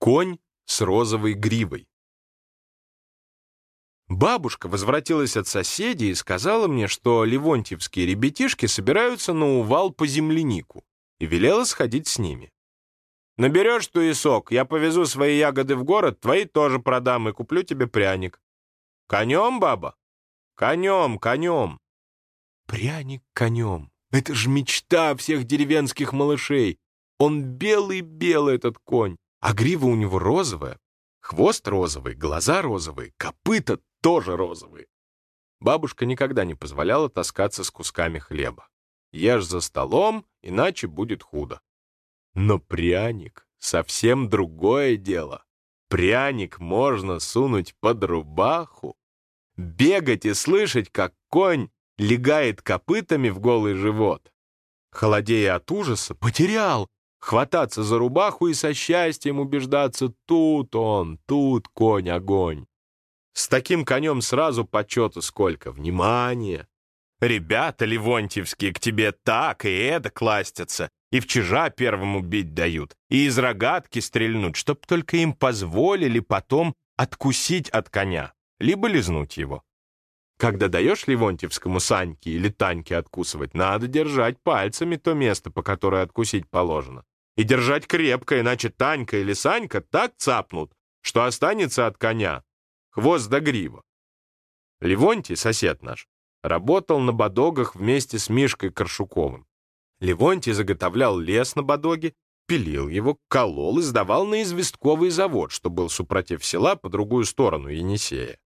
Конь с розовой гривой. Бабушка возвратилась от соседей и сказала мне, что ливонтьевские ребятишки собираются на увал по землянику, и велела сходить с ними. «Наберешь туесок, я повезу свои ягоды в город, твои тоже продам и куплю тебе пряник». «Конем, баба?» «Конем, конем». Пряник конем. Это ж мечта всех деревенских малышей. Он белый-белый, этот конь, а грива у него розовая. Хвост розовый, глаза розовые, копыта тоже розовые. Бабушка никогда не позволяла таскаться с кусками хлеба. Ешь за столом, иначе будет худо. Но пряник — совсем другое дело. Пряник можно сунуть под рубаху, бегать и слышать, как конь легает копытами в голый живот. Холодея от ужаса, потерял, хвататься за рубаху и со счастьем убеждаться, тут он, тут конь-огонь. С таким конем сразу почету сколько, внимания. Ребята ливонтьевские к тебе так и это кластятся, и в чижа первому бить дают, и из рогатки стрельнуть, чтоб только им позволили потом откусить от коня, либо лизнуть его. Когда даешь Ливонтьевскому Саньке или Таньке откусывать, надо держать пальцами то место, по которое откусить положено. И держать крепко, иначе Танька или Санька так цапнут, что останется от коня. Хвост до грива. Ливонтий, сосед наш, работал на бодогах вместе с Мишкой Коршуковым. Ливонтий заготовлял лес на бодоге, пилил его, колол и сдавал на известковый завод, что был супротив села по другую сторону Енисея.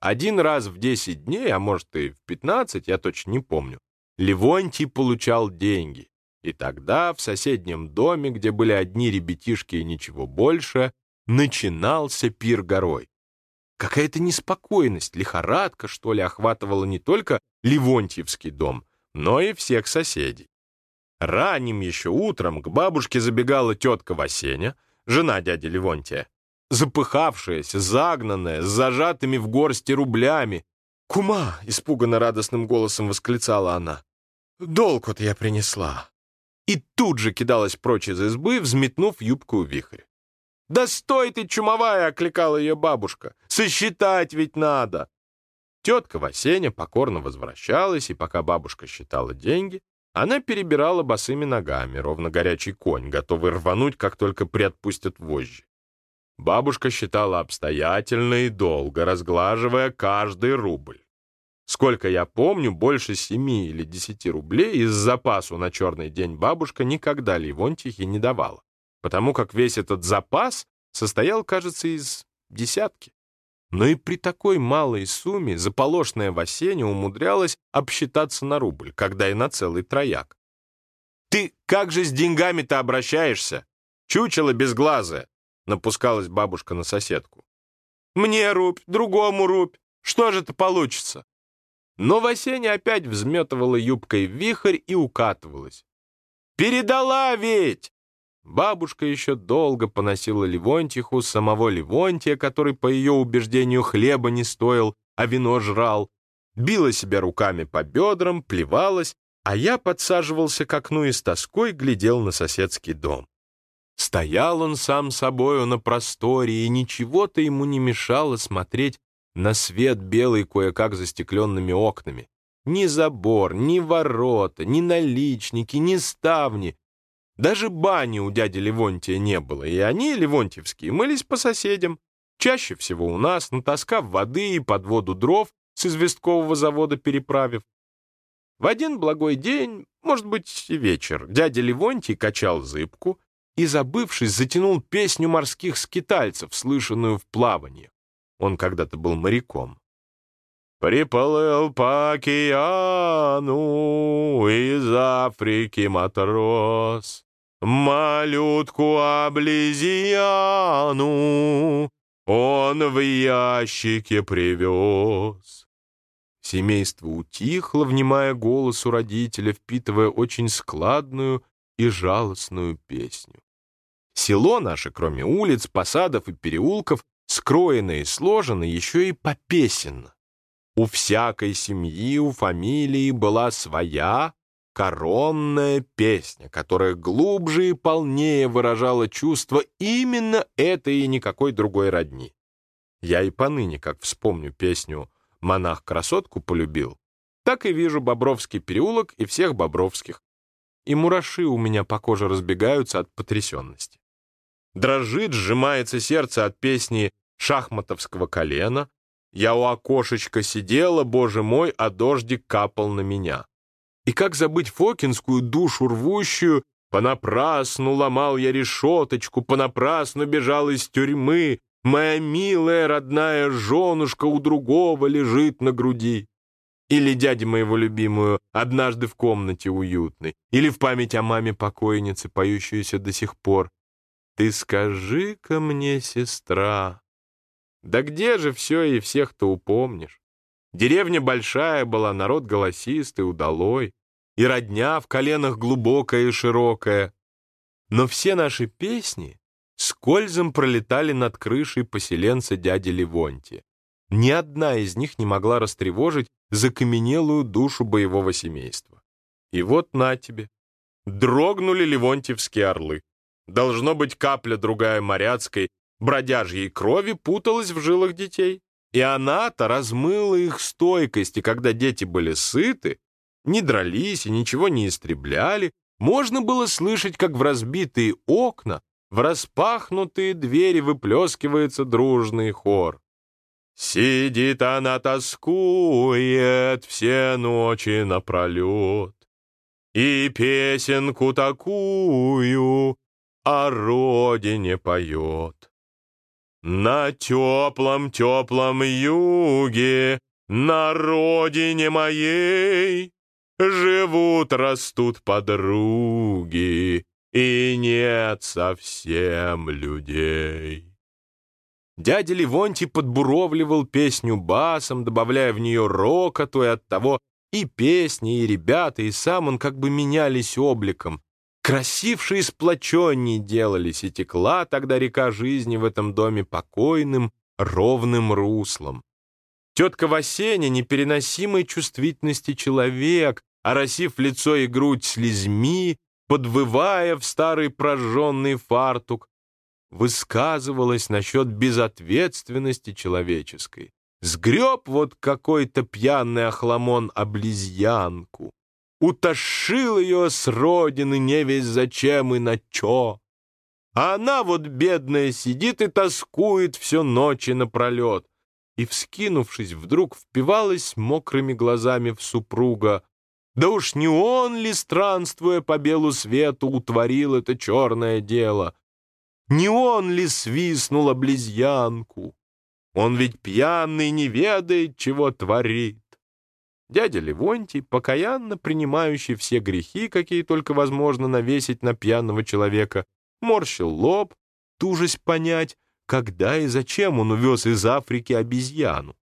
Один раз в 10 дней, а может и в 15, я точно не помню, Ливонтий получал деньги. И тогда в соседнем доме, где были одни ребятишки и ничего больше, начинался пир горой. Какая-то неспокойность, лихорадка, что ли, охватывала не только Ливонтьевский дом, но и всех соседей. Ранним еще утром к бабушке забегала тетка Васеня, жена дяди Ливонтия, запыхавшаяся, загнанная, с зажатыми в горсти рублями. «Кума!» — испуганно радостным голосом восклицала она. «Долг вот я принесла!» И тут же кидалась прочь из избы, взметнув юбку в вихрь. «Да стой ты, чумовая!» — окликала ее бабушка. «Сосчитать ведь надо!» Тетка Васеня покорно возвращалась, и пока бабушка считала деньги, она перебирала босыми ногами, ровно горячий конь, готовый рвануть, как только приотпустят вожжи. Бабушка считала обстоятельно и долго, разглаживая каждый рубль. Сколько я помню, больше семи или десяти рублей из запасу на черный день бабушка никогда Ливонтихе не давала, потому как весь этот запас состоял, кажется, из десятки. Но и при такой малой сумме заполошная Васеня умудрялась обсчитаться на рубль, когда и на целый трояк. «Ты как же с деньгами-то обращаешься? Чучело безглазое!» Напускалась бабушка на соседку. «Мне рубь, другому рубь. Что же это получится?» Но Васеня опять взметывала юбкой вихрь и укатывалась. «Передала ведь!» Бабушка еще долго поносила Ливонтиху, самого Ливонтия, который, по ее убеждению, хлеба не стоил, а вино жрал, била себя руками по бедрам, плевалась, а я подсаживался к окну и с тоской глядел на соседский дом. Стоял он сам собою на просторе, и ничего-то ему не мешало смотреть на свет белый кое-как застекленными окнами. Ни забор, ни ворота, ни наличники, ни ставни. Даже бани у дяди Левонтия не было, и они, Левонтьевские, мылись по соседям. Чаще всего у нас, натаскав воды и под воду дров с известкового завода переправив. В один благой день, может быть, вечер, дядя Левонтий качал зыбку, и, забывшись, затянул песню морских скитальцев, слышанную в плавании. Он когда-то был моряком. Приплыл по океану из Африки матрос, Малютку облизияну он в ящике привез. Семейство утихло, внимая голосу родителя, впитывая очень складную и жалостную песню. Село наше, кроме улиц, посадов и переулков, скроено и сложено еще и попесенно. У всякой семьи, у фамилии была своя, коронная песня, которая глубже и полнее выражала чувство именно этой и никакой другой родни. Я и поныне, как вспомню песню «Монах красотку полюбил», так и вижу Бобровский переулок и всех Бобровских. И мураши у меня по коже разбегаются от потрясенности. Дрожит, сжимается сердце от песни шахматовского колена. Я у окошечка сидела, боже мой, а дождик капал на меня. И как забыть фокинскую душу рвущую, понапрасну ломал я решеточку, понапрасну бежал из тюрьмы, моя милая родная женушка у другого лежит на груди. Или дяди моего любимую однажды в комнате уютной, или в память о маме покойницы, поющуюся до сих пор. Ты скажи-ка мне, сестра, да где же все и всех-то упомнишь? Деревня большая была, народ голосистый, удалой, и родня в коленах глубокая и широкая. Но все наши песни скользом пролетали над крышей поселенца дяди Левонти. Ни одна из них не могла растревожить закаменелую душу боевого семейства. И вот на тебе. Дрогнули ливонтьевские орлы. Должно быть капля другая моряцкой, бродяжьей крови путалась в жилах детей. И она-то размыла их стойкость, и когда дети были сыты, не дрались и ничего не истребляли, можно было слышать, как в разбитые окна, в распахнутые двери выплескивается дружный хор. Сидит она, тоскует все ночи напролет, И песенку такую о родине поет. На теплом-теплом юге, на родине моей, Живут, растут подруги, и нет совсем людей. Дядя Левонтий подбуровливал песню басом, добавляя в нее рокоту, и оттого и песни, и ребята, и сам он как бы менялись обликом. Красивше и сплоченней делались, и текла тогда река жизни в этом доме покойным, ровным руслом. Тетка Васеня, непереносимой чувствительности человек, оросив лицо и грудь слезьми, подвывая в старый прожженный фартук, высказывалась насчет безответственности человеческой. Сгреб вот какой-то пьяный охламон облизьянку утошил ее с родины не весь зачем и на чё. А она вот, бедная, сидит и тоскует все ночи напролет. И, вскинувшись, вдруг впивалась мокрыми глазами в супруга. Да уж не он ли, странствуя по белу свету, утворил это черное дело? Не он ли свистнул облизьянку? Он ведь пьяный не ведает, чего творит. Дядя Левонтий, покаянно принимающий все грехи, какие только возможно навесить на пьяного человека, морщил лоб, тужась понять, когда и зачем он увез из Африки обезьяну.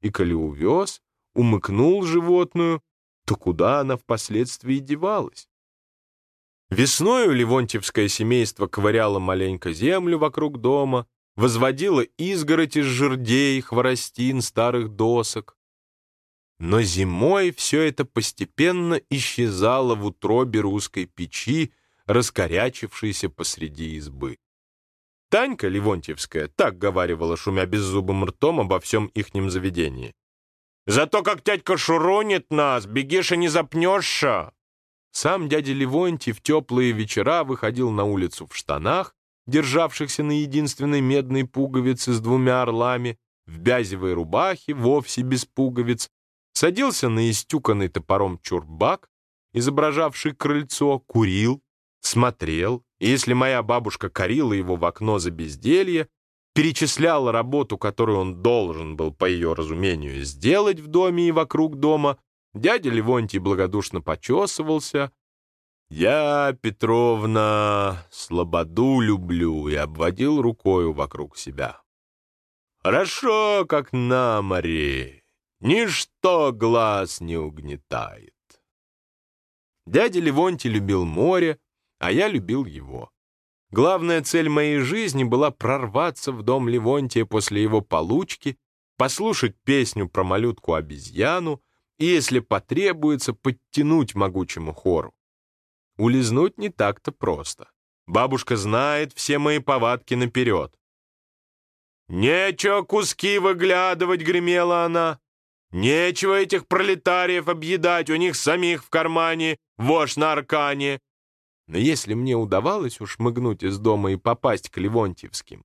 И коли увез, умыкнул животную, то куда она впоследствии девалась? Весною Ливонтьевское семейство ковыряло маленько землю вокруг дома, возводило изгородь из жердей, хворостин, старых досок. Но зимой все это постепенно исчезало в утробе русской печи, раскорячившейся посреди избы. Танька Ливонтьевская так говаривала, шумя беззубым ртом обо всем ихнем заведении. «Зато как тядька шуронит нас, бегишь и не запнешься!» Сам дядя Ливонтий в теплые вечера выходил на улицу в штанах, державшихся на единственной медной пуговице с двумя орлами, в бязевой рубахе, вовсе без пуговиц, садился на истюканный топором чурбак, изображавший крыльцо, курил, смотрел, и если моя бабушка корила его в окно за безделье, перечисляла работу, которую он должен был, по ее разумению, сделать в доме и вокруг дома, дядя Левонтий благодушно почесывался. «Я, Петровна, слободу люблю» и обводил рукою вокруг себя. «Хорошо, как на море, Ничто глаз не угнетает. Дядя Левонтий любил море, а я любил его. Главная цель моей жизни была прорваться в дом Левонтия после его получки, послушать песню про малютку-обезьяну, и, если потребуется, подтянуть могучему хору. Улизнуть не так-то просто. Бабушка знает все мои повадки наперед. «Нечего куски выглядывать», — гремела она. «Нечего этих пролетариев объедать, у них самих в кармане, вошь на аркане». Но если мне удавалось уж мыгнуть из дома и попасть к Левонтьевским,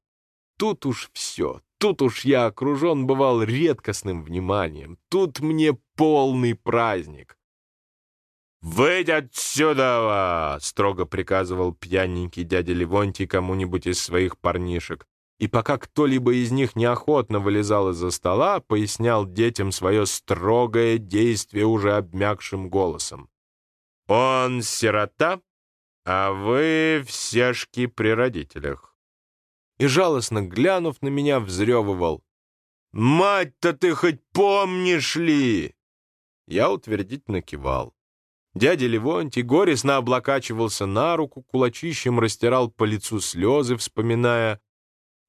тут уж все, тут уж я окружен бывал редкостным вниманием, тут мне полный праздник. «Выйдь отсюда!» — строго приказывал пьяненький дядя Левонтий кому-нибудь из своих парнишек. И пока кто-либо из них неохотно вылезал из-за стола, пояснял детям свое строгое действие уже обмякшим голосом. «Он сирота, а вы всешки при родителях». И жалостно глянув на меня, взрёвывал. «Мать-то ты хоть помнишь ли?» Я утвердительно кивал. Дядя Левонтий горестно облокачивался на руку, кулачищем растирал по лицу слезы, вспоминая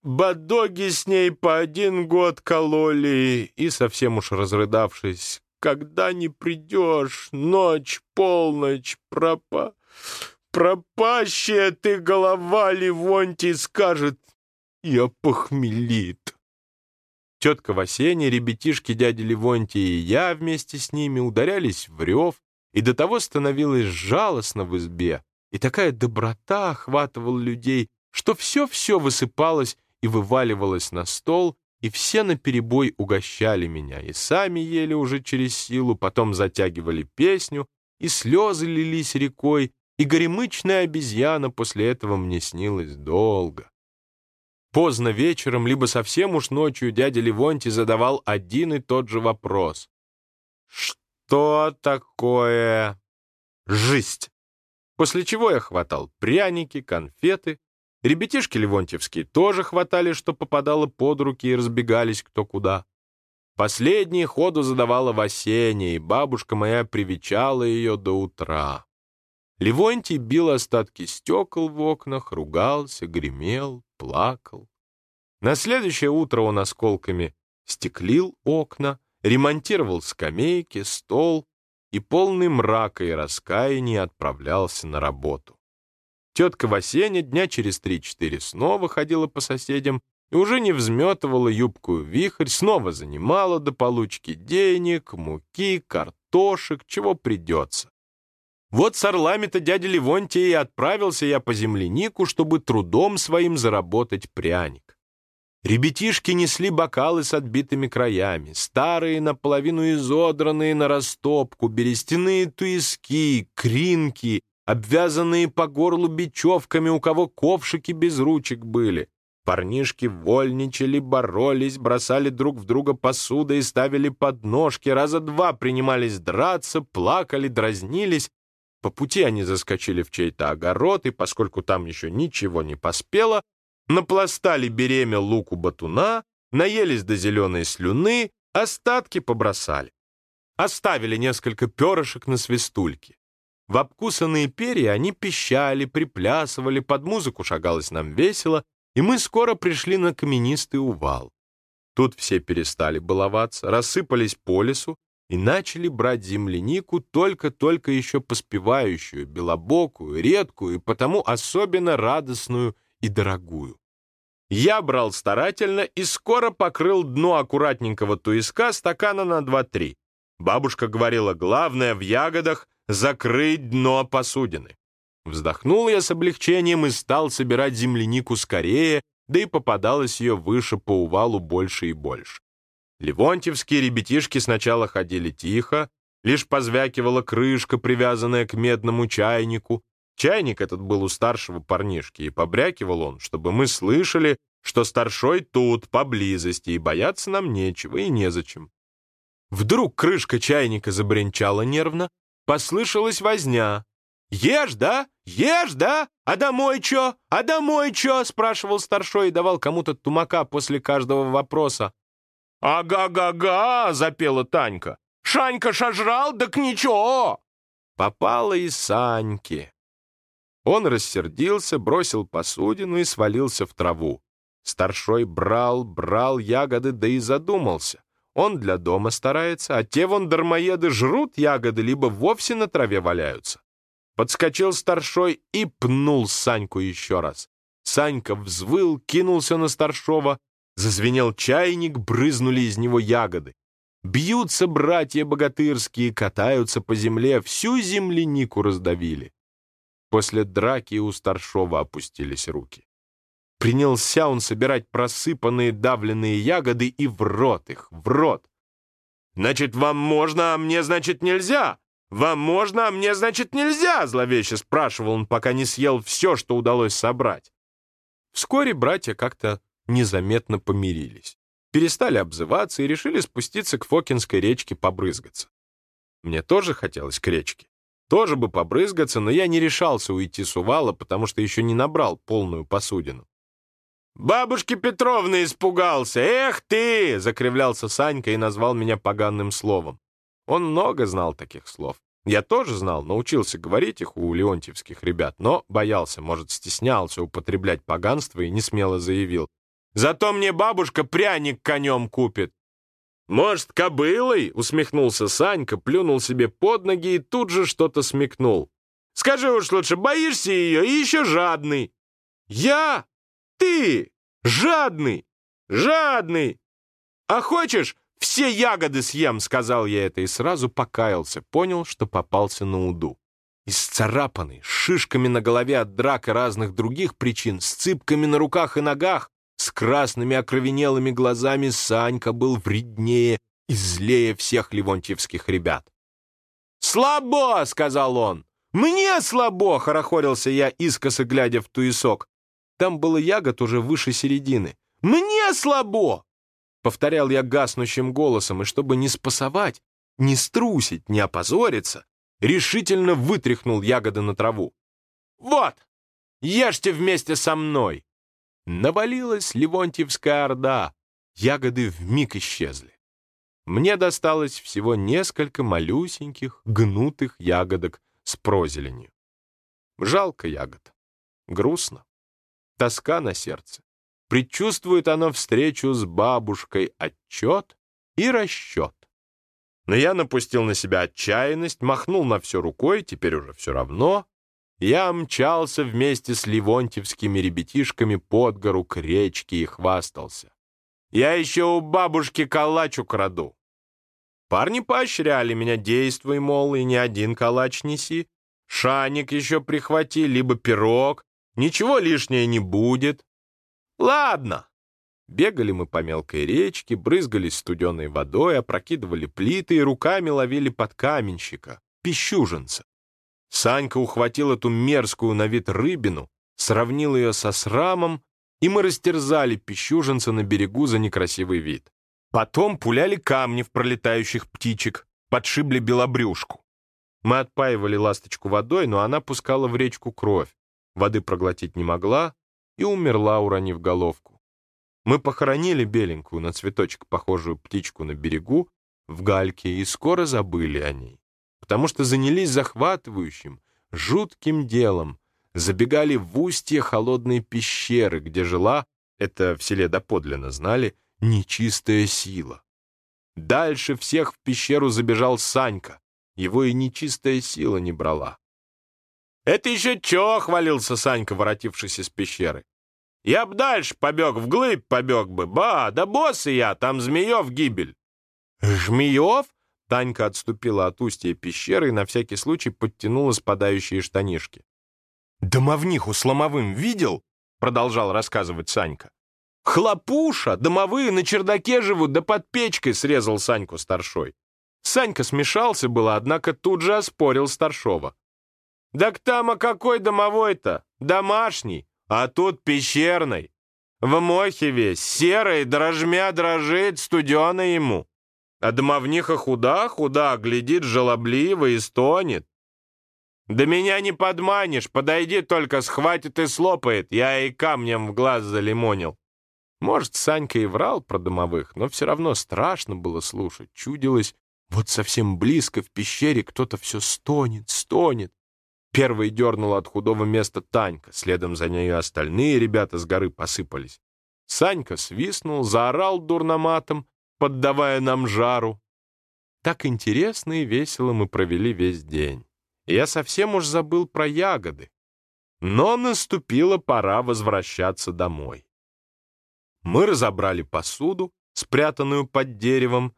«Бадоги с ней по один год кололи», и, совсем уж разрыдавшись, «Когда не придешь, ночь, полночь, пропа... пропащая ты голова, Левонтий скажет, я похмелит». Тетка Васеня, ребятишки дяди Левонтия и я вместе с ними ударялись в рев, и до того становилось жалостно в избе, и такая доброта охватывала людей, что все-все высыпалось и вываливалось на стол, и все наперебой угощали меня, и сами ели уже через силу, потом затягивали песню, и слезы лились рекой, и горемычная обезьяна после этого мне снилась долго. Поздно вечером, либо совсем уж ночью дядя Левонтий задавал один и тот же вопрос. Что такое жизнь? После чего я хватал пряники, конфеты. Ребятишки Левонтьевские тоже хватали, что попадало под руки и разбегались кто куда. Последние ходу задавала Васеня, и бабушка моя привечала ее до утра. Левонтий бил остатки стекол в окнах, ругался, гремел, плакал. На следующее утро он осколками стеклил окна, ремонтировал скамейки, стол и полный мрака и раскаяния отправлялся на работу. Тетка Васеня дня через три-четыре снова ходила по соседям и уже не взметывала юбку вихрь, снова занимала до получки денег, муки, картошек, чего придется. Вот с орлами-то дядя Левонтия и отправился я по землянику, чтобы трудом своим заработать пряник. Ребятишки несли бокалы с отбитыми краями, старые, наполовину изодранные на растопку, берестяные туиски, кринки, обвязанные по горлу бечевками, у кого ковшики без ручек были. Парнишки вольничали, боролись, бросали друг в друга посуды и ставили подножки, раза два принимались драться, плакали, дразнились. По пути они заскочили в чей-то огород, и поскольку там еще ничего не поспело, напластали беремя луку батуна, наелись до зеленой слюны, остатки побросали. Оставили несколько перышек на свистульке. В обкусанные перья они пищали, приплясывали, под музыку шагалось нам весело, и мы скоро пришли на каменистый увал. Тут все перестали баловаться, рассыпались по лесу и начали брать землянику, только-только еще поспевающую, белобокую, редкую и потому особенно радостную и дорогую. Я брал старательно и скоро покрыл дно аккуратненького туиска стакана на 2-3. Бабушка говорила, главное в ягодах — закрыть дно посудины. Вздохнул я с облегчением и стал собирать землянику скорее, да и попадалось ее выше по увалу больше и больше. Левонтьевские ребятишки сначала ходили тихо, лишь позвякивала крышка, привязанная к медному чайнику, Чайник этот был у старшего парнишки, и побрякивал он, чтобы мы слышали, что старшой тут, поблизости, и бояться нам нечего и незачем. Вдруг крышка чайника забринчала нервно, послышалась возня. «Ешь, да? Ешь, да? А домой чё? А домой чё?» — спрашивал старшой и давал кому-то тумака после каждого вопроса. «Ага-га-га!» — запела Танька. «Шанька шажрал, так ничего!» Попала и Саньке. Он рассердился, бросил посудину и свалился в траву. Старшой брал, брал ягоды, да и задумался. Он для дома старается, а те вон дармоеды жрут ягоды, либо вовсе на траве валяются. Подскочил старшой и пнул Саньку еще раз. Санька взвыл, кинулся на старшова, зазвенел чайник, брызнули из него ягоды. Бьются братья богатырские, катаются по земле, всю землянику раздавили. После драки у старшова опустились руки. Принялся он собирать просыпанные давленные ягоды и в рот их, в рот. «Значит, вам можно, а мне, значит, нельзя? Вам можно, а мне, значит, нельзя?» Зловеще спрашивал он, пока не съел все, что удалось собрать. Вскоре братья как-то незаметно помирились. Перестали обзываться и решили спуститься к Фокинской речке побрызгаться. Мне тоже хотелось к речке. Тоже бы побрызгаться, но я не решался уйти с увала, потому что еще не набрал полную посудину. «Бабушки Петровны испугался! Эх ты!» — закривлялся Санька и назвал меня поганым словом. Он много знал таких слов. Я тоже знал, научился говорить их у леонтьевских ребят, но боялся, может, стеснялся употреблять поганство и не смело заявил. «Зато мне бабушка пряник конем купит!» «Может, кобылой?» — усмехнулся Санька, плюнул себе под ноги и тут же что-то смекнул. «Скажи уж лучше, боишься ее и еще жадный?» «Я?» Ты жадный, жадный. А хочешь, все ягоды съем, сказал я это и сразу покаялся, понял, что попался на уду. Исцарапанный, с шишками на голове от драк и разных других причин, с цыпками на руках и ногах, с красными окровенелыми глазами Санька был вреднее и злее всех ливонтьевских ребят. «Слабо!» — сказал он. «Мне слабо!» — хорохорился я, искоса глядя в туесок. Там было ягод уже выше середины. «Мне слабо!» Повторял я гаснущим голосом, и чтобы не спасовать, не струсить, не опозориться, решительно вытряхнул ягоды на траву. «Вот! Ешьте вместе со мной!» Навалилась Ливонтьевская орда. Ягоды вмиг исчезли. Мне досталось всего несколько малюсеньких, гнутых ягодок с прозеленью. Жалко ягод. Грустно тоска на сердце. Предчувствует оно встречу с бабушкой, отчет и расчет. Но я напустил на себя отчаянность, махнул на все рукой, теперь уже все равно. Я мчался вместе с ливонтьевскими ребятишками под гору к речке и хвастался. Я еще у бабушки калач украду. Парни поощряли меня, действуй, мол, и ни один калач неси. Шаник еще прихвати, либо пирог, Ничего лишнего не будет. Ладно. Бегали мы по мелкой речке, брызгались студеной водой, опрокидывали плиты и руками ловили подкаменщика, пищуженца. Санька ухватил эту мерзкую на вид рыбину, сравнил ее со срамом, и мы растерзали пищуженца на берегу за некрасивый вид. Потом пуляли камни в пролетающих птичек, подшибли белобрюшку. Мы отпаивали ласточку водой, но она пускала в речку кровь воды проглотить не могла и умерла, уронив головку. Мы похоронили беленькую на цветочек похожую птичку на берегу в гальке и скоро забыли о ней, потому что занялись захватывающим, жутким делом, забегали в устье холодной пещеры, где жила, это в селе доподлинно знали, нечистая сила. Дальше всех в пещеру забежал Санька, его и нечистая сила не брала. «Это еще чё?» — хвалился Санька, воротившись из пещеры. «Я б дальше побег, вглыбь побег бы. Ба, да босс и я, там змеев гибель». «Жмеев?» Танька отступила от устья пещеры и на всякий случай подтянула спадающие штанишки. «Домовниху с ломовым видел?» — продолжал рассказывать Санька. «Хлопуша! Домовые на чердаке живут, да под печкой!» — срезал Саньку старшой. Санька смешался было, однако тут же оспорил старшова. «Так там, а какой домовой-то? Домашний, а тут пещерный. В мохе весь, серый, дрожмя дрожит, студено ему. А домовниха худа-худа, глядит жалобливо и стонет. Да меня не подманишь, подойди только, схватит и слопает, я и камнем в глаз залимонил. Может, Санька и врал про домовых, но все равно страшно было слушать. Чудилось, вот совсем близко в пещере кто-то все стонет, стонет. Первый дернул от худого места Танька, следом за нею остальные ребята с горы посыпались. Санька свистнул, заорал дурноматом, поддавая нам жару. Так интересно и весело мы провели весь день. Я совсем уж забыл про ягоды. Но наступила пора возвращаться домой. Мы разобрали посуду, спрятанную под деревом.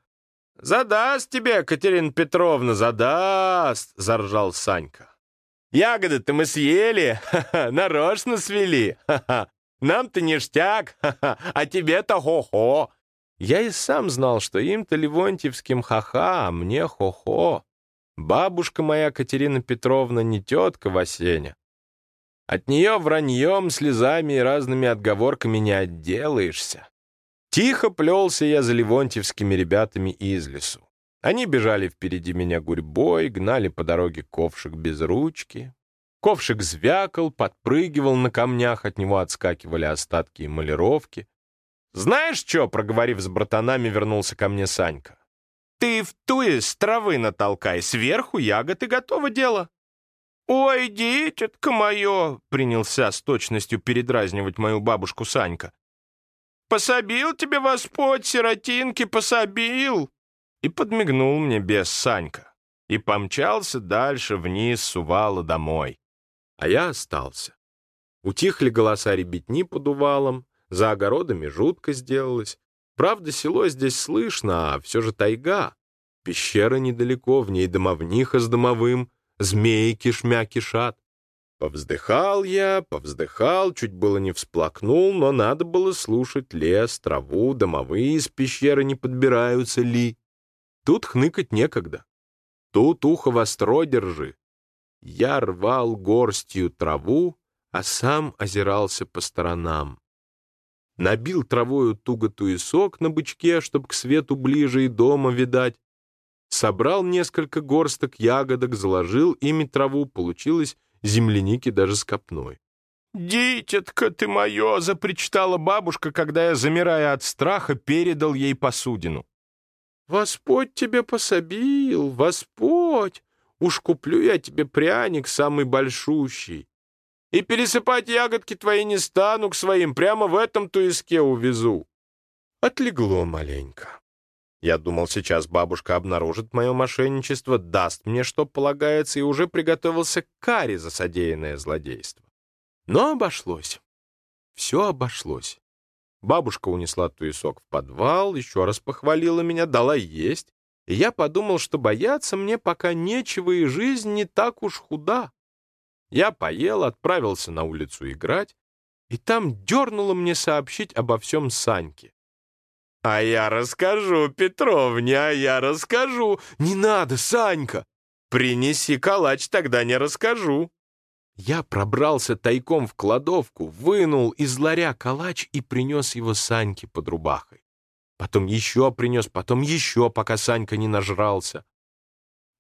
«Задаст тебе, Катерина Петровна, задаст!» — заржал Санька. «Ягоды-то мы съели, ха-ха, нарочно свели, ха-ха. Нам-то ништяк, ха-ха, а тебе-то хо-хо!» Я и сам знал, что им-то Ливонтьевским ха-ха, а мне хо-хо. Бабушка моя Катерина Петровна не тетка Васеня. От нее враньем, слезами и разными отговорками не отделаешься. Тихо плелся я за ливонтьевскими ребятами из лесу. Они бежали впереди меня гурьбой, гнали по дороге ковшик без ручки. Ковшик звякал, подпрыгивал на камнях, от него отскакивали остатки эмалировки. «Знаешь что?» — проговорив с братанами, вернулся ко мне Санька. «Ты в туис травы натолкай, сверху ягод и готово дело». «Ой, дитятка мое!» — принялся с точностью передразнивать мою бабушку Санька. «Пособил тебе Господь, сиротинки, пособил!» И подмигнул мне без Санька. И помчался дальше вниз с увала домой. А я остался. Утихли голоса ребятни под увалом, за огородами жутко сделалось. Правда, село здесь слышно, а все же тайга. Пещера недалеко, в ней домовниха с домовым, змеи кишмя кишат. Повздыхал я, повздыхал, чуть было не всплакнул, но надо было слушать лес, траву, домовые из пещеры не подбираются ли. Тут хныкать некогда. Тут ухо востро держи. Я рвал горстью траву, а сам озирался по сторонам набил травою туго туесок на бычке, чтоб к свету ближе и дома видать, собрал несколько горсток ягодок, заложил ими траву, получилось земляники даже с копной. «Дитятка ты мое!» — запричитала бабушка, когда я, замирая от страха, передал ей посудину. «Господь тебе пособил, Господь! Уж куплю я тебе пряник самый большущий. И пересыпать ягодки твои не стану к своим, прямо в этом туиске увезу. Отлегло маленько. Я думал, сейчас бабушка обнаружит мое мошенничество, даст мне, что полагается, и уже приготовился к каре за содеянное злодейство. Но обошлось. Все обошлось. Бабушка унесла туесок в подвал, еще раз похвалила меня, дала есть, и я подумал, что бояться мне пока нечего, и жизнь не так уж худа. Я поел, отправился на улицу играть, и там дернуло мне сообщить обо всем Саньке. «А я расскажу, Петровне, а я расскажу!» «Не надо, Санька!» «Принеси калач, тогда не расскажу!» Я пробрался тайком в кладовку, вынул из ларя калач и принес его Саньке под рубахой. Потом еще принес, потом еще, пока Санька не нажрался.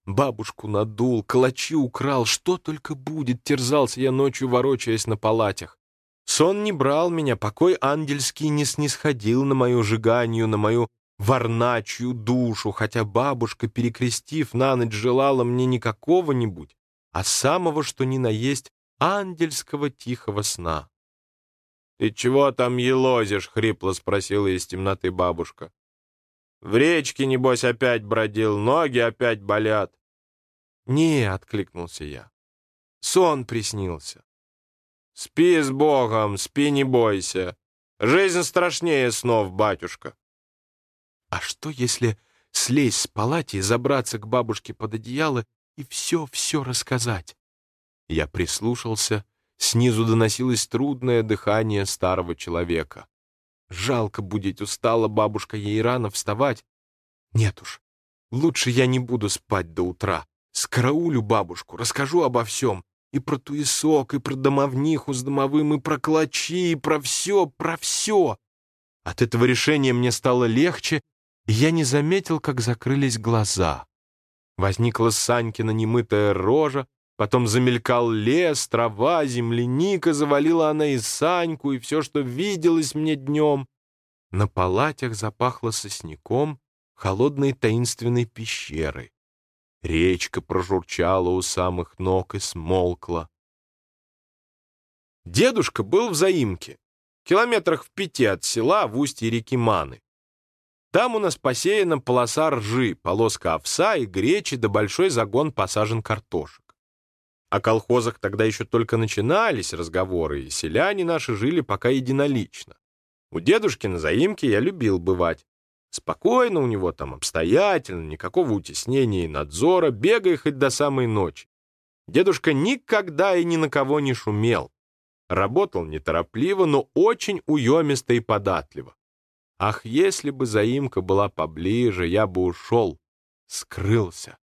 Бабушку надул, калачи украл, что только будет, терзался я ночью, ворочаясь на палатях. Сон не брал меня, покой ангельский не снисходил на мою жиганию, на мою варначью душу, хотя бабушка, перекрестив на ночь, желала мне не какого-нибудь, а самого, что ни на есть, ангельского тихого сна. «Ты чего там елозишь?» — хрипло спросила из темноты бабушка. В речке, небось, опять бродил, ноги опять болят. «Не», — откликнулся я, — «сон приснился». «Спи с Богом, спи, не бойся. Жизнь страшнее снов, батюшка». «А что, если слезть с палати и забраться к бабушке под одеяло и все-все рассказать?» Я прислушался, снизу доносилось трудное дыхание старого человека. Жалко будет, устала бабушка, ей рано вставать. Нет уж, лучше я не буду спать до утра. Скараулю бабушку, расскажу обо всем. И про туесок, и про домовниху с домовым, и про клочи, и про все, про все. От этого решения мне стало легче, и я не заметил, как закрылись глаза. Возникла Санькина немытая рожа, Потом замелькал лес, трава, земляника, завалила она и Саньку, и все, что виделось мне днем. На палатях запахло сосняком холодной таинственной пещеры. Речка прожурчала у самых ног и смолкла. Дедушка был в заимке, километрах в пяти от села в устье реки Маны. Там у нас посеяна полоса ржи, полоска овса и гречи, да большой загон посажен картошек. О колхозах тогда еще только начинались разговоры, и селяне наши жили пока единолично. У дедушки на заимке я любил бывать. Спокойно у него там, обстоятельно, никакого утеснения и надзора, бегай хоть до самой ночи. Дедушка никогда и ни на кого не шумел. Работал неторопливо, но очень уемисто и податливо. Ах, если бы заимка была поближе, я бы ушел, скрылся.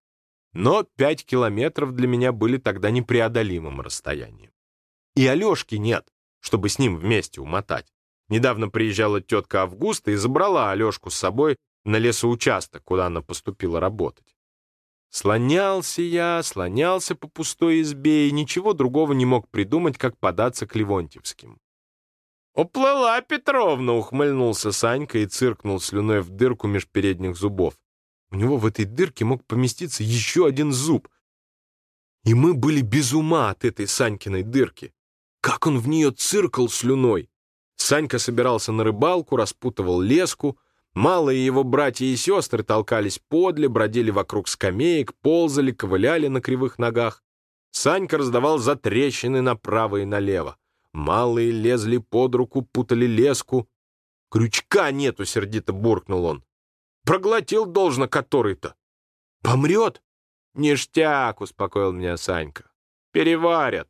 Но пять километров для меня были тогда непреодолимым расстоянием. И Алешки нет, чтобы с ним вместе умотать. Недавно приезжала тетка Августа и забрала Алешку с собой на лесоучасток, куда она поступила работать. Слонялся я, слонялся по пустой избе и ничего другого не мог придумать, как податься к Ливонтьевским. «Уплыла Петровна!» — ухмыльнулся Санька и циркнул слюной в дырку меж передних зубов. У него в этой дырке мог поместиться еще один зуб. И мы были без ума от этой Санькиной дырки. Как он в нее циркал слюной! Санька собирался на рыбалку, распутывал леску. Малые его братья и сестры толкались подле, бродили вокруг скамеек, ползали, ковыляли на кривых ногах. Санька раздавал затрещины направо и налево. Малые лезли под руку, путали леску. «Крючка нету!» — сердито буркнул он. «Проглотил должно который-то!» «Помрет?» «Ништяк!» — успокоил меня Санька. «Переварят.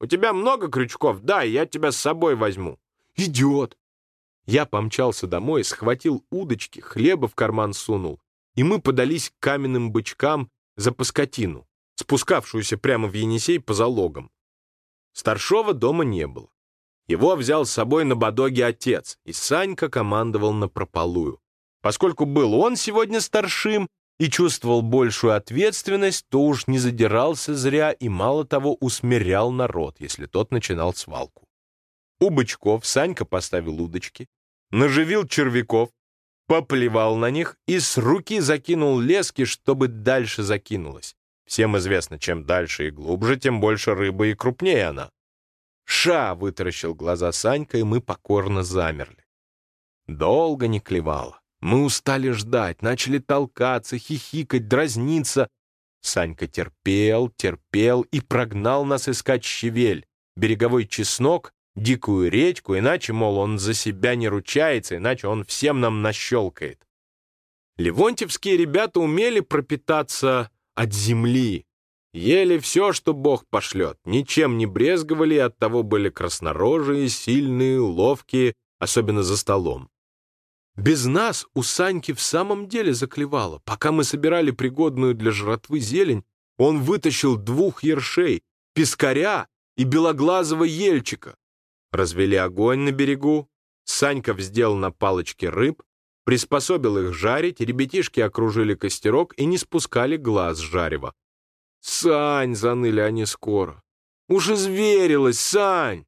У тебя много крючков? Да, я тебя с собой возьму». «Идет!» Я помчался домой, схватил удочки, хлеба в карман сунул, и мы подались к каменным бычкам за паскотину, спускавшуюся прямо в Енисей по залогам. Старшова дома не было. Его взял с собой на бодоге отец, и Санька командовал на прополую. Поскольку был он сегодня старшим и чувствовал большую ответственность, то уж не задирался зря и, мало того, усмирял народ, если тот начинал свалку. У бычков Санька поставил удочки, наживил червяков, поплевал на них и с руки закинул лески, чтобы дальше закинулось. Всем известно, чем дальше и глубже, тем больше рыбы и крупнее она. «Ша!» — вытаращил глаза Санька, и мы покорно замерли. Долго не клевало. Мы устали ждать, начали толкаться, хихикать, дразниться. Санька терпел, терпел и прогнал нас искать щавель, береговой чеснок дикую редьку, иначе, мол, он за себя не ручается, иначе он всем нам нащелкает. Левонтьевские ребята умели пропитаться от земли, ели все, что Бог пошлет, ничем не брезговали, оттого были краснорожие, сильные, ловкие, особенно за столом. Без нас у Саньки в самом деле заклевало. Пока мы собирали пригодную для жратвы зелень, он вытащил двух ершей, пескаря и белоглазого ельчика. Развели огонь на берегу. Санька сделал на палочке рыб, приспособил их жарить, ребятишки окружили костерок и не спускали глаз с жарева. «Сань!» — заныли они скоро. «Уж изверилась, Сань!»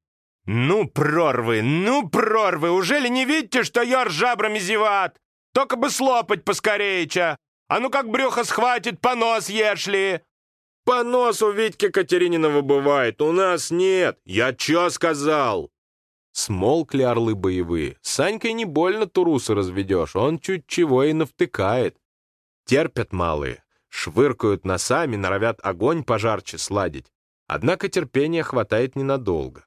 «Ну, прорвы, ну, прорвы! Ужели не видите, что яр жабрами зеват? Только бы слопать поскорейча! А ну как брюхо схватит, понос ешли!» «По носу Витьки Катерининова бывает, у нас нет! Я чё сказал?» Смолкли орлы боевые. Санькой не больно туруса разведешь, он чуть чего и навтыкает. Терпят малые, швыркают носами, норовят огонь пожарче сладить. Однако терпения хватает ненадолго.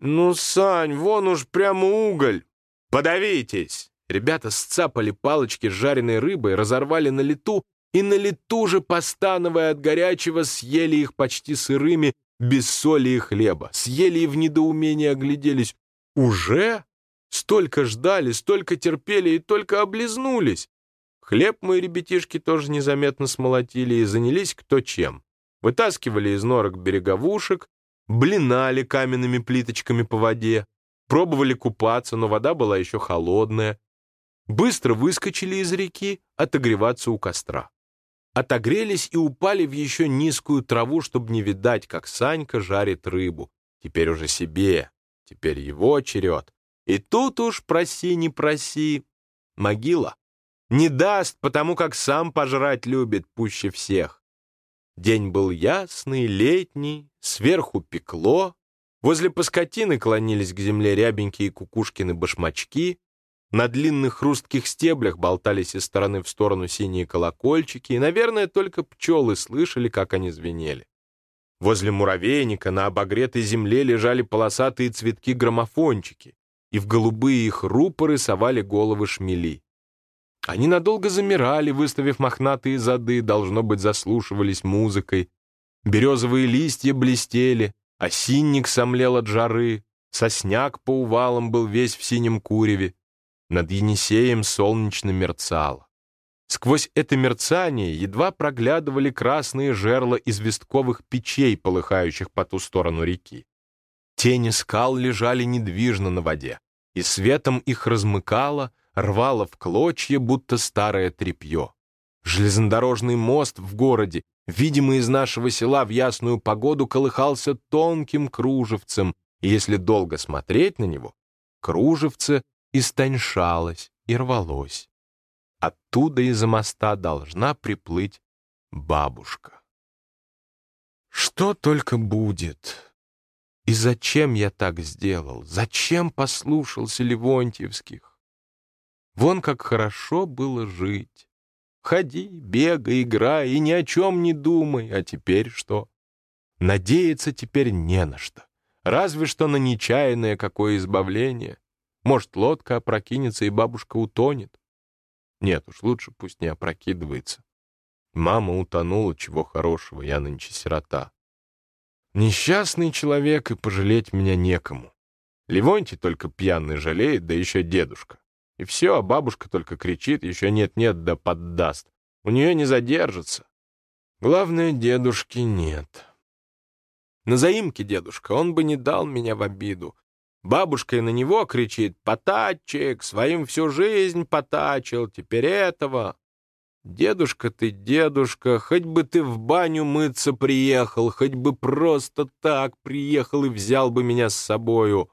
«Ну, Сань, вон уж прямо уголь! Подавитесь!» Ребята сцапали палочки с жареной рыбой, разорвали на лету и на лету же, постановая от горячего, съели их почти сырыми без соли и хлеба. Съели и в недоумении огляделись. Уже? Столько ждали, столько терпели и только облизнулись. Хлеб мои ребятишки тоже незаметно смолотили и занялись кто чем. Вытаскивали из норок береговушек, блинали каменными плиточками по воде, пробовали купаться, но вода была еще холодная. Быстро выскочили из реки отогреваться у костра отогрелись и упали в еще низкую траву, чтобы не видать, как Санька жарит рыбу. Теперь уже себе, теперь его черед. И тут уж проси, не проси. Могила не даст, потому как сам пожрать любит пуще всех. День был ясный, летний, сверху пекло. Возле паскотины клонились к земле рябенькие кукушкины башмачки. На длинных хрустких стеблях болтались из стороны в сторону синие колокольчики, и, наверное, только пчелы слышали, как они звенели. Возле муравейника на обогретой земле лежали полосатые цветки-граммофончики, и в голубые их рупоры совали головы шмели. Они надолго замирали, выставив мохнатые зады, должно быть, заслушивались музыкой. Березовые листья блестели, осинник сомлел от жары, сосняк по увалам был весь в синем куреве. Над Енисеем солнечно мерцало. Сквозь это мерцание едва проглядывали красные жерла известковых печей, полыхающих по ту сторону реки. Тени скал лежали недвижно на воде, и светом их размыкало, рвало в клочья, будто старое тряпье. Железнодорожный мост в городе, видимый из нашего села в ясную погоду, колыхался тонким кружевцем, и если долго смотреть на него, кружевце истоньшалось и рвалось. Оттуда из-за моста должна приплыть бабушка. Что только будет? И зачем я так сделал? Зачем послушался Левонтьевских? Вон как хорошо было жить. Ходи, бегай, играй и ни о чем не думай. А теперь что? Надеяться теперь не на что. Разве что на нечаянное какое избавление. Может, лодка опрокинется, и бабушка утонет? Нет уж, лучше пусть не опрокидывается. Мама утонула, чего хорошего, я нынче сирота. Несчастный человек, и пожалеть меня некому. Левонтий только пьяный жалеет, да еще дедушка. И все, а бабушка только кричит, еще нет-нет, да поддаст. У нее не задержится. Главное, дедушки нет. На заимке дедушка, он бы не дал меня в обиду. Бабушка и на него кричит «Потачек! Своим всю жизнь потачил, теперь этого!» «Дедушка ты, дедушка, хоть бы ты в баню мыться приехал, хоть бы просто так приехал и взял бы меня с собою!»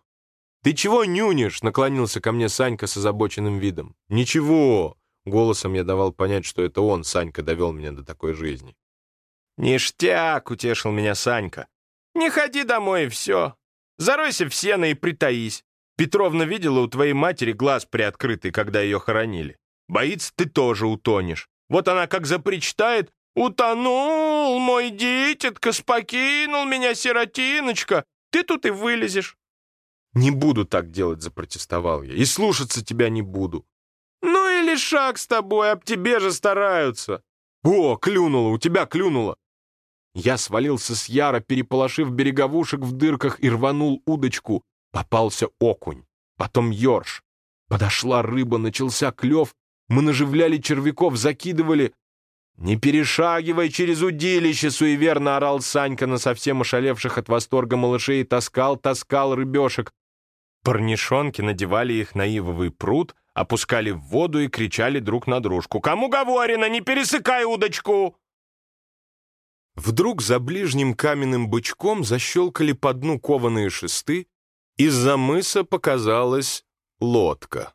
«Ты чего нюнишь?» — наклонился ко мне Санька с озабоченным видом. «Ничего!» — голосом я давал понять, что это он, Санька, довел меня до такой жизни. «Ништяк!» — утешил меня Санька. «Не ходи домой, и все. Заройся в сено и притаись. Петровна видела у твоей матери глаз приоткрытый, когда ее хоронили. Боится, ты тоже утонешь. Вот она как запричитает «Утонул, мой дитятка, спокинул меня, сиротиночка, ты тут и вылезешь». «Не буду так делать», — запротестовал я, — «и слушаться тебя не буду». «Ну или шаг с тобой, об тебе же стараются». «О, клюнуло, у тебя клюнуло. Я свалился с яра, переполошив береговушек в дырках и рванул удочку. Попался окунь, потом ёрш. Подошла рыба, начался клев. Мы наживляли червяков, закидывали. «Не перешагивай через удилище!» — суеверно орал Санька на совсем ошалевших от восторга малышей таскал, таскал рыбешек. Парнишонки надевали их на ивовый пруд, опускали в воду и кричали друг на дружку. «Кому говорено, не пересыкай удочку!» Вдруг за ближним каменным бычком защелкали по дну кованые шесты, из-за мыса показалась лодка.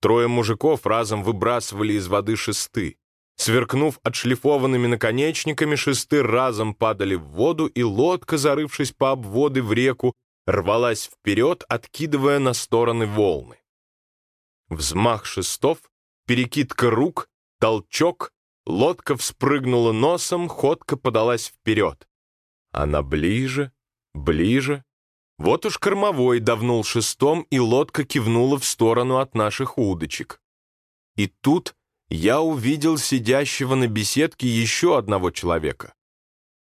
Трое мужиков разом выбрасывали из воды шесты. Сверкнув отшлифованными наконечниками, шесты разом падали в воду, и лодка, зарывшись по обводы в реку, рвалась вперед, откидывая на стороны волны. Взмах шестов, перекидка рук, толчок, Лодка вспрыгнула носом, ходка подалась вперед. Она ближе, ближе. Вот уж кормовой давнул шестом, и лодка кивнула в сторону от наших удочек. И тут я увидел сидящего на беседке еще одного человека.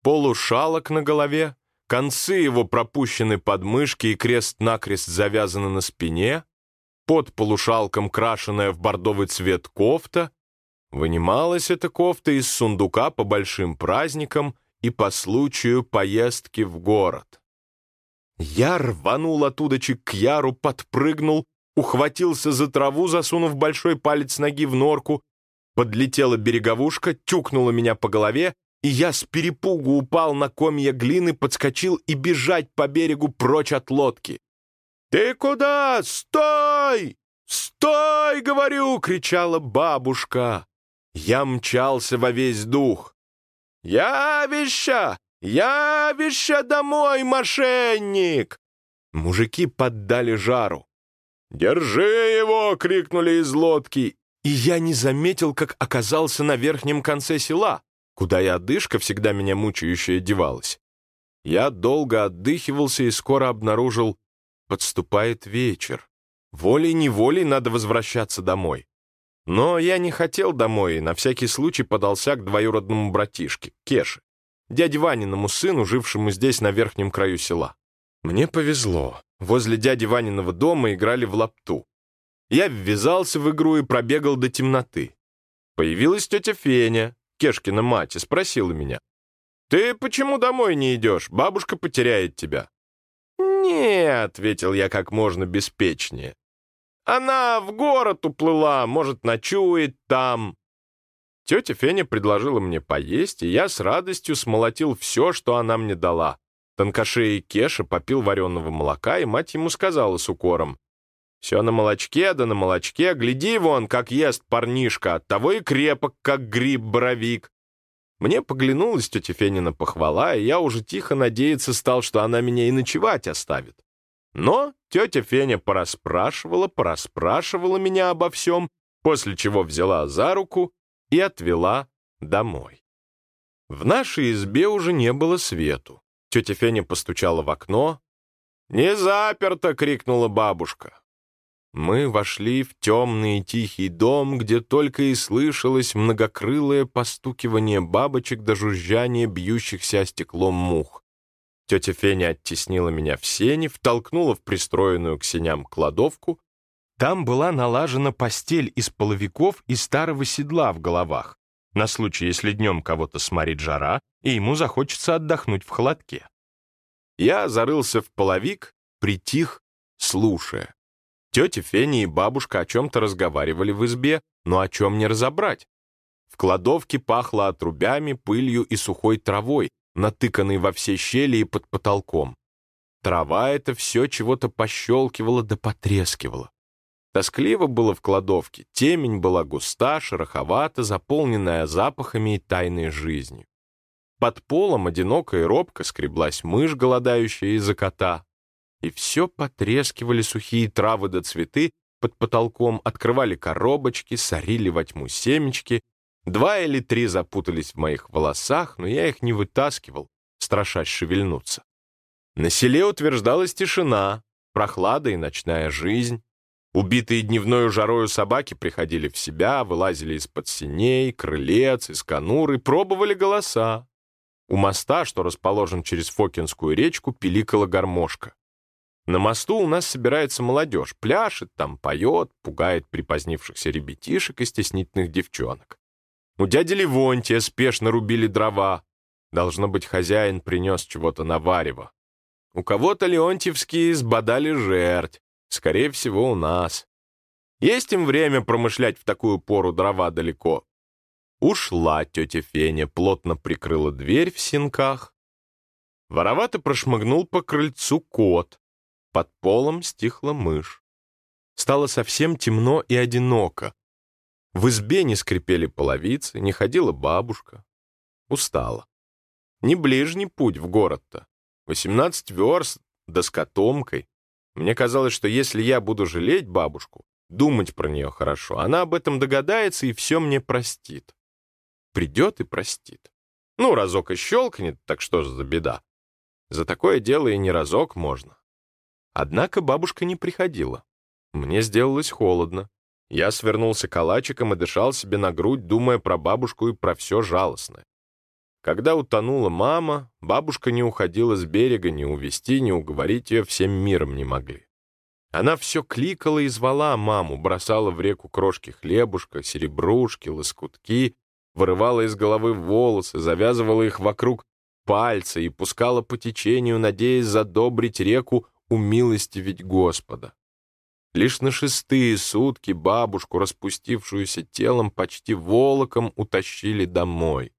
Полушалок на голове, концы его пропущены под мышки и крест-накрест завязаны на спине, под полушалком крашеная в бордовый цвет кофта, Вынималась эта кофта из сундука по большим праздникам и по случаю поездки в город. Я рванул от удочек к Яру, подпрыгнул, ухватился за траву, засунув большой палец ноги в норку. Подлетела береговушка, тюкнула меня по голове, и я с перепугу упал на комья глины, подскочил и бежать по берегу прочь от лодки. «Ты куда? Стой! Стой!» — говорю, — кричала бабушка. Я мчался во весь дух. «Явища! Явища домой, мошенник!» Мужики поддали жару. «Держи его!» — крикнули из лодки. И я не заметил, как оказался на верхнем конце села, куда и одышка, всегда меня мучающая, девалась. Я долго отдыхивался и скоро обнаружил, подступает вечер. Волей-неволей надо возвращаться домой. Но я не хотел домой и на всякий случай подался к двоюродному братишке, Кеше, дяде Ваниному сыну, жившему здесь на верхнем краю села. Мне повезло. Возле дяди Ваниного дома играли в лапту. Я ввязался в игру и пробегал до темноты. Появилась тетя Феня, Кешкина мать, и спросила меня. «Ты почему домой не идешь? Бабушка потеряет тебя». «Не», — ответил я как можно беспечнее. Она в город уплыла, может, ночует там». Тетя Феня предложила мне поесть, и я с радостью смолотил все, что она мне дала. Тонкошей Кеша попил вареного молока, и мать ему сказала с укором. «Все на молочке, да на молочке, гляди вон, как ест парнишка, оттого и крепок, как гриб-боровик». Мне поглянулась тетя Фенина похвала, и я уже тихо надеяться стал, что она меня и ночевать оставит. Но тетя Феня порасспрашивала, порасспрашивала меня обо всем, после чего взяла за руку и отвела домой. В нашей избе уже не было свету. Тетя Феня постучала в окно. «Не заперто!» — крикнула бабушка. Мы вошли в темный и тихий дом, где только и слышалось многокрылое постукивание бабочек до жужжания бьющихся о стеклом мух. Тетя Феня оттеснила меня в сени, втолкнула в пристроенную к сеням кладовку. Там была налажена постель из половиков и старого седла в головах, на случай, если днем кого-то сморит жара, и ему захочется отдохнуть в холодке. Я зарылся в половик, притих, слушая. Тетя Феня и бабушка о чем-то разговаривали в избе, но о чем не разобрать. В кладовке пахло отрубями, пылью и сухой травой, натыканный во все щели и под потолком. Трава это все чего-то пощелкивала да потрескивала. Тоскливо было в кладовке, темень была густа, шероховата, заполненная запахами и тайной жизнью. Под полом одиноко и робко скреблась мышь, голодающая из-за кота. И все потрескивали сухие травы да цветы, под потолком открывали коробочки, сорили во тьму семечки, Два или три запутались в моих волосах, но я их не вытаскивал, страшась шевельнуться. На селе утверждалась тишина, прохлада и ночная жизнь. Убитые дневною жарою собаки приходили в себя, вылазили из-под синей, крылец, из конуры, пробовали голоса. У моста, что расположен через Фокинскую речку, пиликала гармошка. На мосту у нас собирается молодежь, пляшет там, поет, пугает припозднившихся ребятишек и стеснительных девчонок. У дяди Левонтия спешно рубили дрова. Должно быть, хозяин принес чего-то на варево. У кого-то Леонтьевские сбодали жерть. Скорее всего, у нас. Есть им время промышлять в такую пору дрова далеко. Ушла тетя Феня, плотно прикрыла дверь в синках. Воровато прошмыгнул по крыльцу кот. Под полом стихла мышь. Стало совсем темно и одиноко. В избе не скрипели половицы, не ходила бабушка. Устала. Не ближний путь в город-то. 18 верст, да с котомкой. Мне казалось, что если я буду жалеть бабушку, думать про нее хорошо, она об этом догадается и все мне простит. Придет и простит. Ну, разок и щелкнет, так что же за беда? За такое дело и не разок можно. Однако бабушка не приходила. Мне сделалось холодно. Я свернулся калачиком и дышал себе на грудь, думая про бабушку и про все жалостное. Когда утонула мама, бабушка не уходила с берега, ни увести, ни уговорить ее всем миром не могли. Она все кликала и звала маму, бросала в реку крошки хлебушка, серебрушки, лоскутки, вырывала из головы волосы, завязывала их вокруг пальца и пускала по течению, надеясь задобрить реку, умилостивить Господа. Лишь на шестые сутки бабушку, распустившуюся телом, почти волоком утащили домой.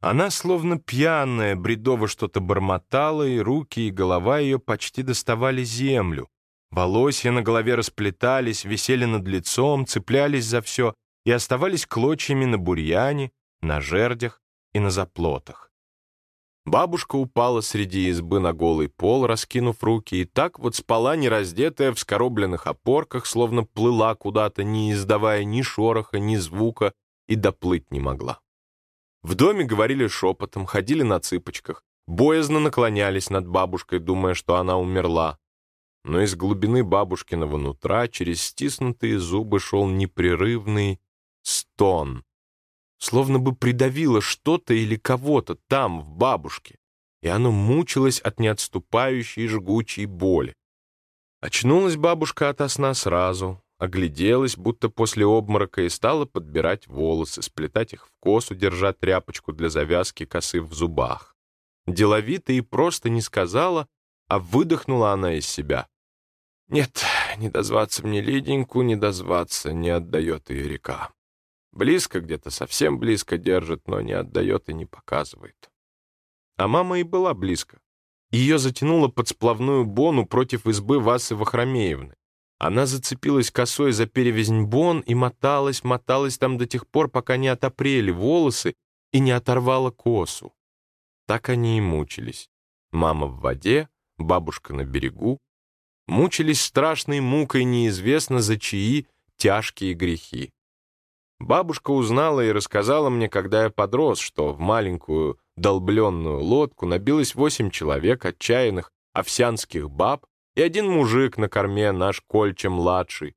Она, словно пьяная, бредово что-то бормотала, и руки и голова ее почти доставали землю. Волосья на голове расплетались, висели над лицом, цеплялись за все и оставались клочьями на бурьяне, на жердях и на заплотах. Бабушка упала среди избы на голый пол, раскинув руки, и так вот спала нераздетая в скоробленных опорках, словно плыла куда-то, не издавая ни шороха, ни звука, и доплыть не могла. В доме говорили шепотом, ходили на цыпочках, боязно наклонялись над бабушкой, думая, что она умерла. Но из глубины бабушкиного нутра через стиснутые зубы шел непрерывный стон, словно бы придавило что-то или кого-то там, в бабушке, и оно мучилось от неотступающей жгучей боли. Очнулась бабушка ото сна сразу, огляделась, будто после обморока, и стала подбирать волосы, сплетать их в косу, держа тряпочку для завязки косы в зубах. Деловито и просто не сказала, а выдохнула она из себя. «Нет, не дозваться мне Лиденьку, не дозваться, не отдает ее река. Близко где-то, совсем близко держит, но не отдает и не показывает. А мама и была близко. Ее затянуло под сплавную бону против избы Васы Вахромеевны. Она зацепилась косой за перевязень бон и моталась, моталась там до тех пор, пока не отопрели волосы и не оторвала косу. Так они и мучились. Мама в воде, бабушка на берегу. Мучились страшной мукой неизвестно за чьи тяжкие грехи. Бабушка узнала и рассказала мне, когда я подрос, что в маленькую долбленную лодку набилось восемь человек отчаянных овсянских баб и один мужик на корме, наш Кольча-младший.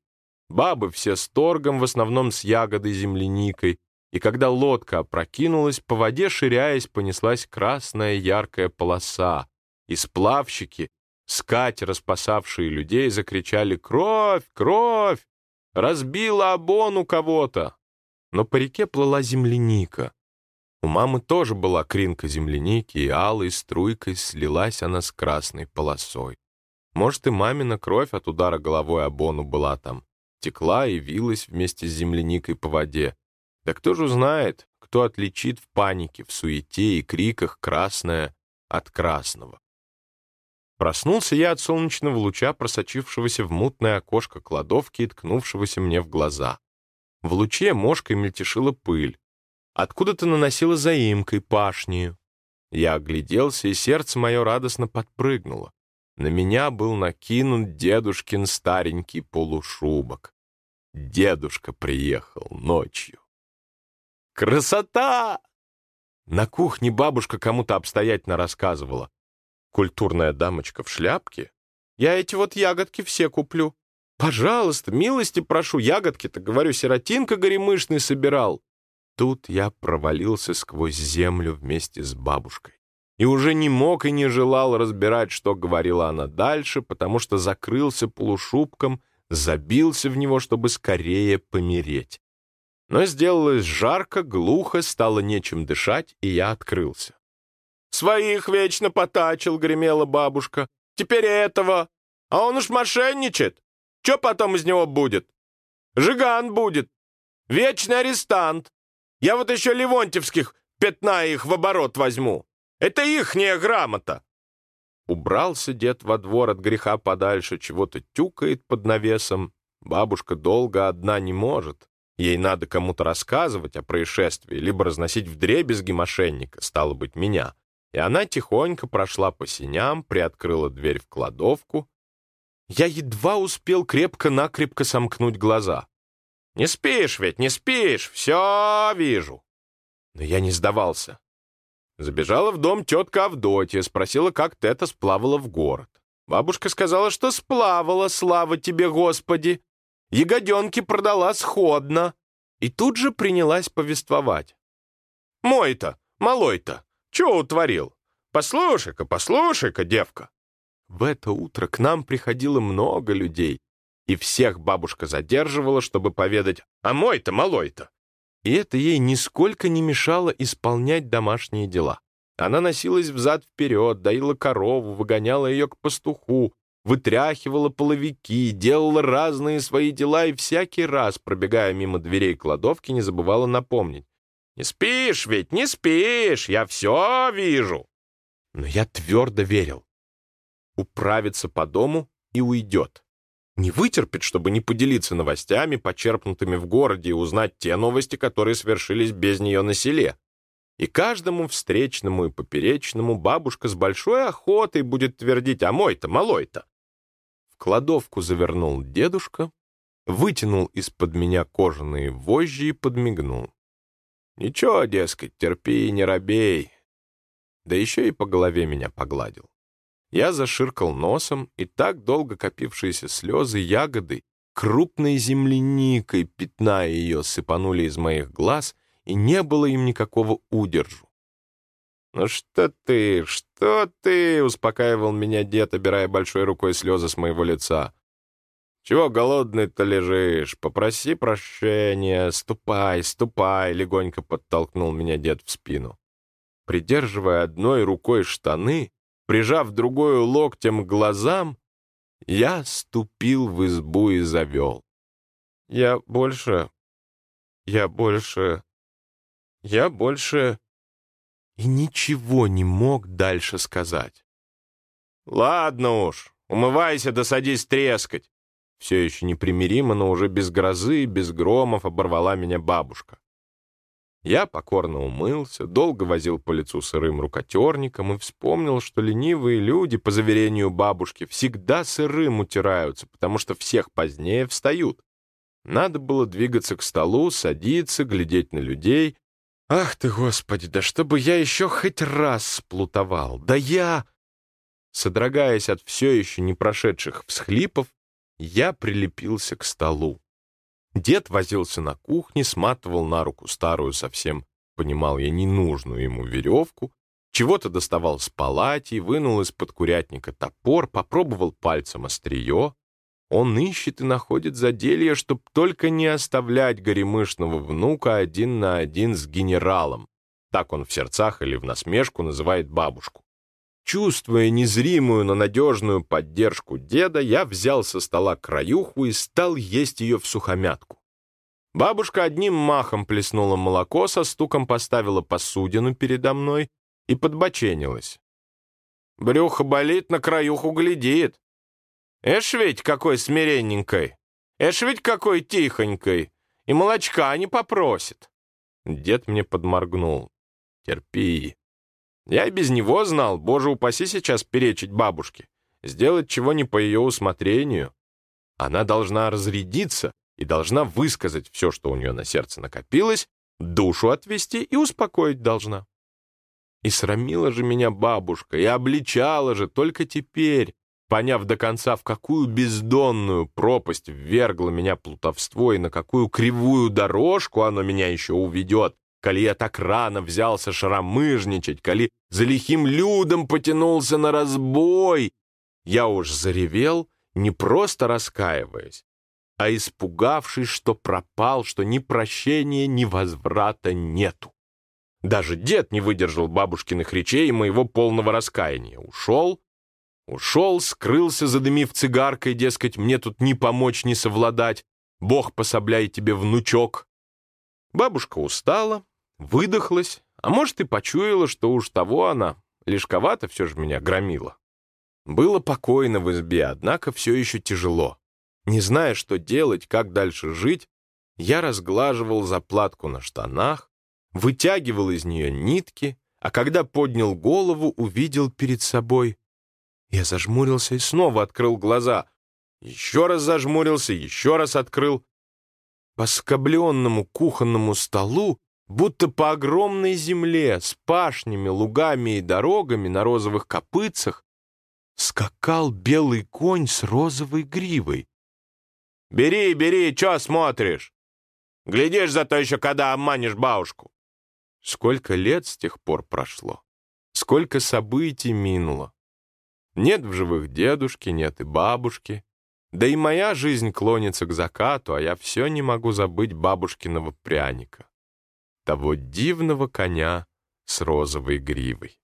Бабы все с торгом, в основном с ягодой-земляникой, и когда лодка опрокинулась, по воде, ширяясь, понеслась красная яркая полоса, и сплавщики, скать распасавшие людей, закричали «Кровь! Кровь! Разбила обон у кого-то!» Но по реке плыла земляника. У мамы тоже была кринка земляники, и алой струйкой слилась она с красной полосой. Может, и мамина кровь от удара головой о бону была там, текла и вилась вместе с земляникой по воде. Да кто же знает, кто отличит в панике, в суете и криках красное от красного. Проснулся я от солнечного луча, просочившегося в мутное окошко кладовки и ткнувшегося мне в глаза. В луче мошкой мельтешила пыль. Откуда-то наносила заимкой пашнию. Я огляделся, и сердце мое радостно подпрыгнуло. На меня был накинут дедушкин старенький полушубок. Дедушка приехал ночью. Красота! На кухне бабушка кому-то обстоятельно рассказывала. Культурная дамочка в шляпке? Я эти вот ягодки все куплю. Пожалуйста, милости прошу, ягодки-то, говорю, сиротинка горемышный собирал. Тут я провалился сквозь землю вместе с бабушкой. И уже не мог и не желал разбирать, что говорила она дальше, потому что закрылся полушубком, забился в него, чтобы скорее помереть. Но сделалось жарко, глухо, стало нечем дышать, и я открылся. «Своих вечно потачил», — гремела бабушка. «Теперь этого. А он уж мошенничает. Что потом из него будет? Жиган будет. Вечный арестант. Я вот еще Ливонтьевских пятна их в оборот возьму. Это ихняя грамота. Убрался дед во двор от греха подальше, чего-то тюкает под навесом. Бабушка долго одна не может. Ей надо кому-то рассказывать о происшествии, либо разносить в дребезги мошенника, стало быть, меня. И она тихонько прошла по синям, приоткрыла дверь в кладовку, я едва успел крепко-накрепко сомкнуть глаза. «Не спишь ведь, не спишь, все вижу». Но я не сдавался. Забежала в дом тетка Авдотья, спросила, как Тета сплавала в город. Бабушка сказала, что сплавала, слава тебе, Господи. Ягоденки продала сходно. И тут же принялась повествовать. «Мой-то, малой-то, чего утворил? Послушай-ка, послушай-ка, девка. В это утро к нам приходило много людей, и всех бабушка задерживала, чтобы поведать «А мой-то, малой-то!» И это ей нисколько не мешало исполнять домашние дела. Она носилась взад-вперед, доила корову, выгоняла ее к пастуху, вытряхивала половики, делала разные свои дела и всякий раз, пробегая мимо дверей кладовки, не забывала напомнить. «Не спишь ведь, не спишь, я все вижу!» Но я твердо верил управится по дому и уйдет. Не вытерпит, чтобы не поделиться новостями, почерпнутыми в городе, и узнать те новости, которые свершились без нее на селе. И каждому встречному и поперечному бабушка с большой охотой будет твердить «А мой-то, малой-то!» В кладовку завернул дедушка, вытянул из-под меня кожаные вожжи и подмигнул. «Ничего, дескать, терпи и не робей!» Да еще и по голове меня погладил. Я заширкал носом, и так долго копившиеся слезы ягоды крупной земляникой, пятная ее, сыпанули из моих глаз, и не было им никакого удержу. «Ну что ты, что ты?» — успокаивал меня дед, обирая большой рукой слезы с моего лица. «Чего голодный-то лежишь? Попроси прощения. Ступай, ступай!» — легонько подтолкнул меня дед в спину. Придерживая одной рукой штаны, прижав другую локтем к глазам, я ступил в избу и завел. Я больше... Я больше... Я больше... И ничего не мог дальше сказать. «Ладно уж, умывайся да садись трескать!» Все еще непримиримо, но уже без грозы и без громов оборвала меня бабушка. Я покорно умылся, долго возил по лицу сырым рукотерником и вспомнил, что ленивые люди, по заверению бабушки, всегда сырым утираются, потому что всех позднее встают. Надо было двигаться к столу, садиться, глядеть на людей. Ах ты, Господи, да чтобы я еще хоть раз сплутовал! Да я... Содрогаясь от все еще не прошедших всхлипов, я прилепился к столу. Дед возился на кухне, сматывал на руку старую совсем, понимал я, ненужную ему веревку, чего-то доставал с палати, вынул из-под курятника топор, попробовал пальцем острие. Он ищет и находит заделье, чтоб только не оставлять горемышного внука один на один с генералом. Так он в сердцах или в насмешку называет бабушку. Чувствуя незримую, но надежную поддержку деда, я взял со стола краюху и стал есть ее в сухомятку. Бабушка одним махом плеснула молоко, со стуком поставила посудину передо мной и подбоченилась. Брюхо болит, на краюху глядит. Эш ведь какой смиренненькой, эш ведь какой тихонькой, и молочка не попросит. Дед мне подморгнул. Терпи, я и без него знал, боже упаси сейчас перечить бабушке, сделать чего не по ее усмотрению. Она должна разрядиться и должна высказать все, что у нее на сердце накопилось, душу отвести и успокоить должна. И срамила же меня бабушка, и обличала же только теперь, поняв до конца, в какую бездонную пропасть ввергло меня плутовство и на какую кривую дорожку оно меня еще уведет, коли я так рано взялся шаромыжничать, коли за лихим людом потянулся на разбой, я уж заревел, не просто раскаиваясь, а испугавшись, что пропал, что ни прощения, ни возврата нету. Даже дед не выдержал бабушкиных речей и моего полного раскаяния. Ушел, ушел, скрылся, задымив цигаркой, дескать, мне тут ни помочь, ни совладать. Бог пособляй тебе, внучок. Бабушка устала, выдохлась, а может и почуяла, что уж того она, лишковато все же меня громила. Было покойно в избе, однако все еще тяжело. Не зная, что делать, как дальше жить, я разглаживал заплатку на штанах, вытягивал из нее нитки, а когда поднял голову, увидел перед собой. Я зажмурился и снова открыл глаза. Еще раз зажмурился, еще раз открыл. По скобленному кухонному столу будто по огромной земле с пашнями, лугами и дорогами на розовых копытцах скакал белый конь с розовой гривой. «Бери, бери, чё смотришь? Глядишь зато еще, когда обманешь бабушку!» Сколько лет с тех пор прошло, сколько событий минуло. Нет в живых дедушки, нет и бабушки. Да и моя жизнь клонится к закату, а я все не могу забыть бабушкиного пряника того дивного коня с розовой гривой.